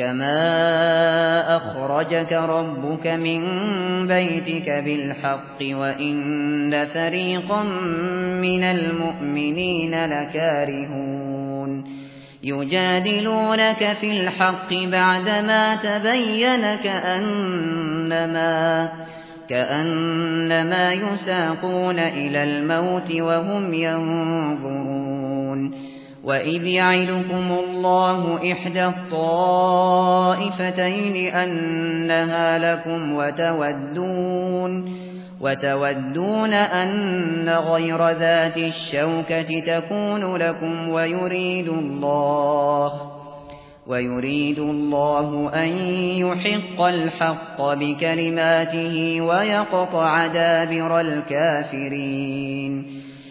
كما أخرجك ربك من بيتك بالحق وإن فريقا من المؤمنين لكارهون يجادلونك في الحق بعدما تبين كأنما كأنما يساقون إلى الموت وهم ينظرون وَإِذْ يَعِدُكُمُ اللَّهُ إِحْدَى الطَّائِفَتَيْنِ أَنَّهَا لَكُمْ وَتَوَدُّونَ وَتَوَدُّونَ أَنَّ غَيْرَ ذَاتِ الشَّوْكَةِ تَكُونُ لَكُمْ وَيُرِيدُ اللَّهُ وَيُرِيدُ اللَّهُ أَن يُحِقَّ الْحَقَّ بِكَلِمَاتِهِ وَيَقْطَعَ دَابِرَ الْكَافِرِينَ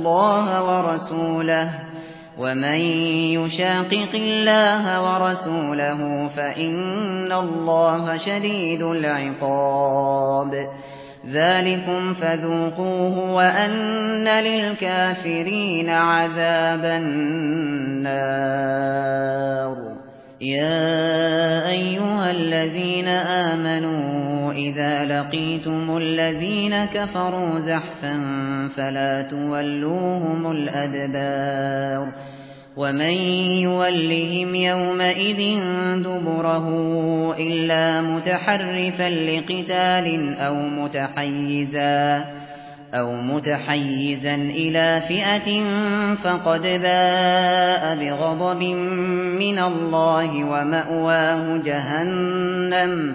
الله ورسوله ومن يشاقق الله ورسوله فإن الله شديد العقاب. ذلكم فذوقوه وأن للكافرين عذاب النار. يا أيها الذين آمنوا إذا لقيتم الذين كفروا زحفا فلا تولوهم الأدبار ومن يولهم يومئذ دبره إلا متحرفا لقتال أو متحيزا أو متحيزا إلى فئة فقد باء بغضب من الله ومأواه جهنم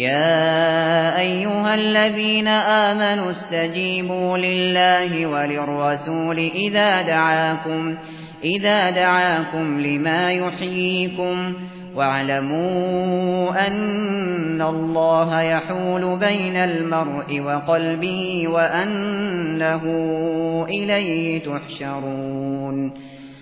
يا أيها الذين آمنوا استجيبوا لله وللرسول إذا دعاكم إذا دعاكم لما يحييكم واعلموا أن الله يحول بين المرء وقلبه وأنه إليه تحشرون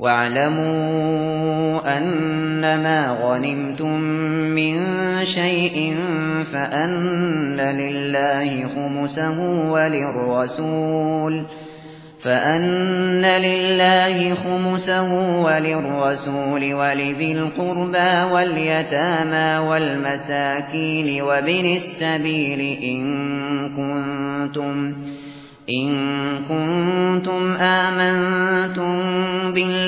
واعلموا أنما غنمتم من شيء فأن لله خمسه وللرسول فأن لله خمسه وللرسول ولذي القربى واليتامى والمساكين وابن السبيل إن كنتم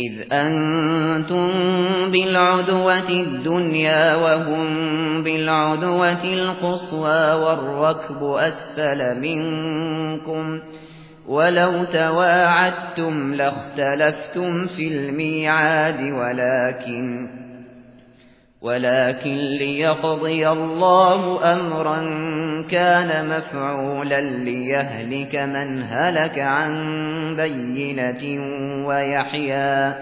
إذ أنتم بالعدوة الدنيا وهم بالعدوة القصوى والركب أسفل منكم ولو تواعدتم لاختلفتم في الميعاد ولكن ولكن ليقضي الله أمرا كان مفعولا ليهلك من هلك عن بينة ويحيى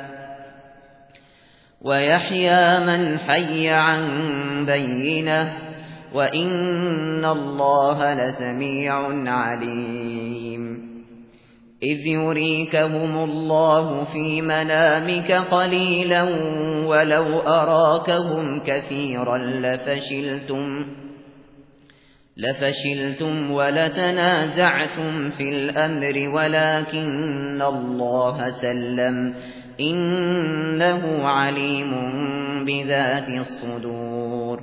ويحيى من حي عن بينة وإن الله لسميع عليم إذ يريكهم الله في منامك قليلا ولو أراكهم كثيرا لفشلتم لفشلتم ولتنازعتم في الأمر ولكن الله سلم إنه عليم بذات الصدور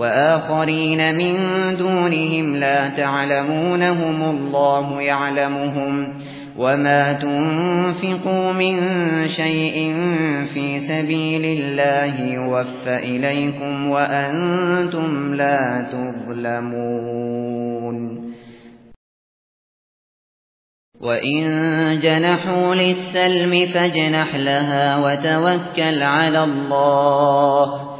وآخرين من دونهم لا تعلمونهم الله يعلمهم وما تنفقوا من شيء في سبيل الله يوفى إليكم وأنتم لا تظلمون وَإِن جَنَحُوا لِلسَّلْمِ فَاجْنَحْ لَهَا وَتَوَكَّلْ عَلَى اللَّهِ ۚ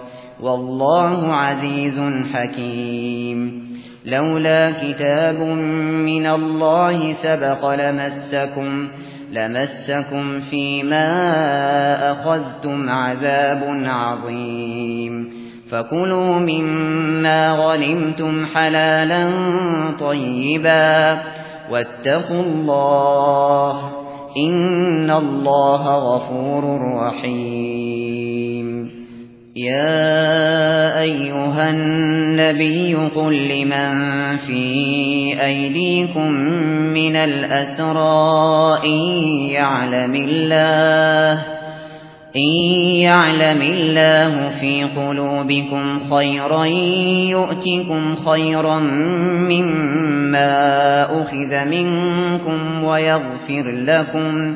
والله عزيز حكيم. لولا كتاب من الله سبق لمسكم لمسكم فيما أخذتم عذاب عظيم. فكلوا مما غنمتم حلالا طيبا واتقوا الله إن الله غفور رحيم. يا أيها النبي قل لمن في أيديكم من الأسرى إن يعلم الله إن يعلم الله في قلوبكم خيرا يؤتكم خيرا مما أخذ منكم ويغفر لكم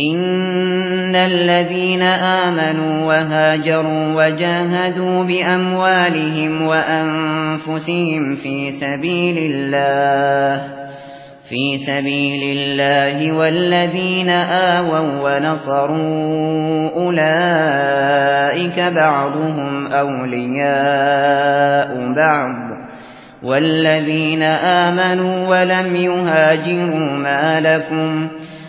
إن الذين آمنوا وهاجروا وجاهدوا بأموالهم وأنفسهم في سبيل الله في سبيل الله والذين آووا ونصروا أولئك بعضهم أولياء بعض والذين آمنوا ولم يهاجروا ما لكم